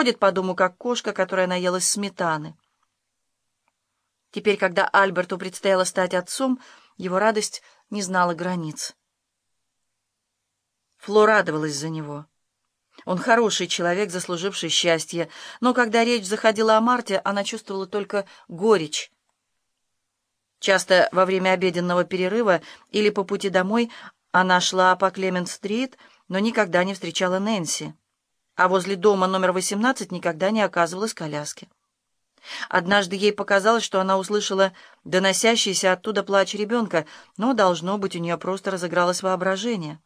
ходит по дому, как кошка, которая наелась сметаны. Теперь, когда Альберту предстояло стать отцом, его радость не знала границ. Фло радовалась за него. Он хороший человек, заслуживший счастье, но когда речь заходила о Марте, она чувствовала только горечь. Часто во время обеденного перерыва или по пути домой она шла по Клемент-стрит, но никогда не встречала Нэнси, а возле дома номер 18 никогда не оказывалась коляски. Однажды ей показалось, что она услышала доносящийся оттуда плач ребенка, но, должно быть, у нее просто разыгралось воображение.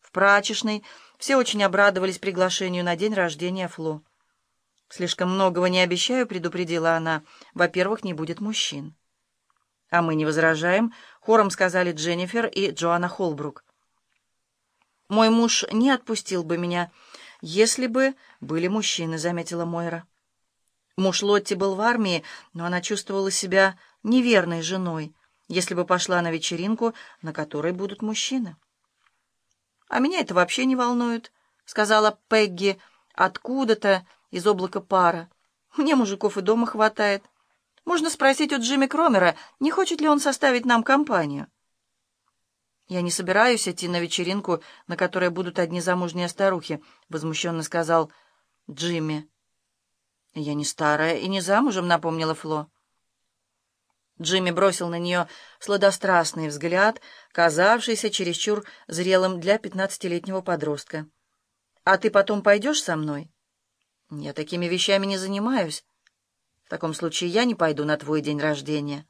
В прачечной все очень обрадовались приглашению на день рождения Фло. «Слишком многого не обещаю», — предупредила она. «Во-первых, не будет мужчин». «А мы не возражаем», — хором сказали Дженнифер и Джоанна Холбрук. «Мой муж не отпустил бы меня, если бы были мужчины», — заметила Мойра. Муж Лотти был в армии, но она чувствовала себя неверной женой, если бы пошла на вечеринку, на которой будут мужчины. «А меня это вообще не волнует», — сказала Пегги откуда-то из облака пара. «Мне мужиков и дома хватает. Можно спросить у Джимми Кромера, не хочет ли он составить нам компанию». «Я не собираюсь идти на вечеринку, на которой будут одни замужние старухи», — возмущенно сказал Джимми. «Я не старая и не замужем», — напомнила Фло. Джимми бросил на нее сладострастный взгляд, казавшийся чересчур зрелым для пятнадцатилетнего подростка. «А ты потом пойдешь со мной?» «Я такими вещами не занимаюсь. В таком случае я не пойду на твой день рождения».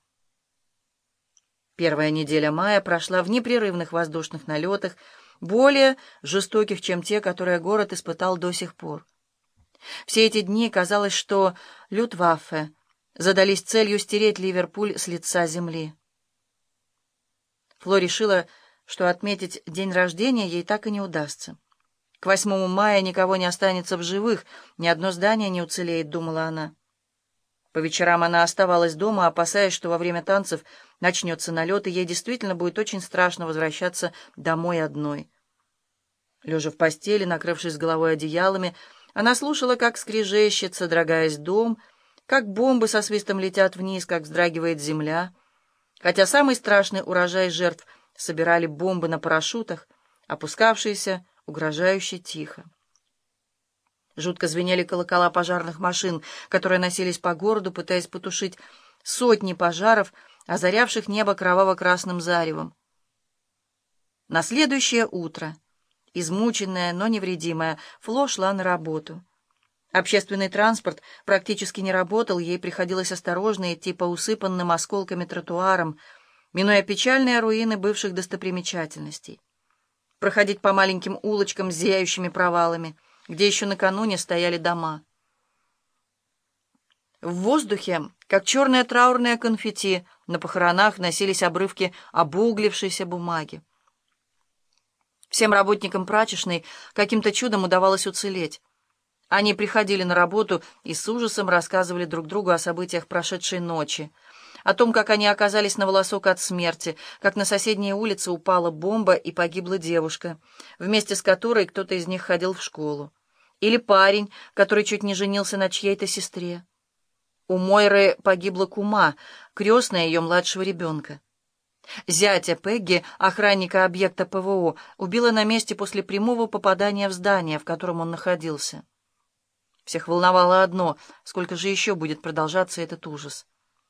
Первая неделя мая прошла в непрерывных воздушных налетах, более жестоких, чем те, которые город испытал до сих пор. Все эти дни казалось, что Лютваффе задались целью стереть Ливерпуль с лица земли. Фло решила, что отметить день рождения ей так и не удастся. К 8 мая никого не останется в живых, ни одно здание не уцелеет, думала она. По вечерам она оставалась дома, опасаясь, что во время танцев начнется налет, и ей действительно будет очень страшно возвращаться домой одной. Лежа в постели, накрывшись головой одеялами, она слушала, как скрежещет, содрогаясь дом, как бомбы со свистом летят вниз, как вздрагивает земля. Хотя самый страшный урожай жертв собирали бомбы на парашютах, опускавшиеся угрожающе тихо. Жутко звенели колокола пожарных машин, которые носились по городу, пытаясь потушить сотни пожаров, озарявших небо кроваво-красным заревом. На следующее утро... Измученная, но невредимая, Фло шла на работу. Общественный транспорт практически не работал, ей приходилось осторожно идти по усыпанным осколками тротуарам, минуя печальные руины бывших достопримечательностей. Проходить по маленьким улочкам с зияющими провалами, где еще накануне стояли дома. В воздухе, как черные траурные конфетти, на похоронах носились обрывки обуглившейся бумаги. Всем работникам прачечной каким-то чудом удавалось уцелеть. Они приходили на работу и с ужасом рассказывали друг другу о событиях прошедшей ночи, о том, как они оказались на волосок от смерти, как на соседней улице упала бомба и погибла девушка, вместе с которой кто-то из них ходил в школу, или парень, который чуть не женился на чьей-то сестре. У Мойры погибла кума, крестная ее младшего ребенка. Зятя Пегги, охранника объекта ПВО, убила на месте после прямого попадания в здание, в котором он находился. Всех волновало одно — сколько же еще будет продолжаться этот ужас.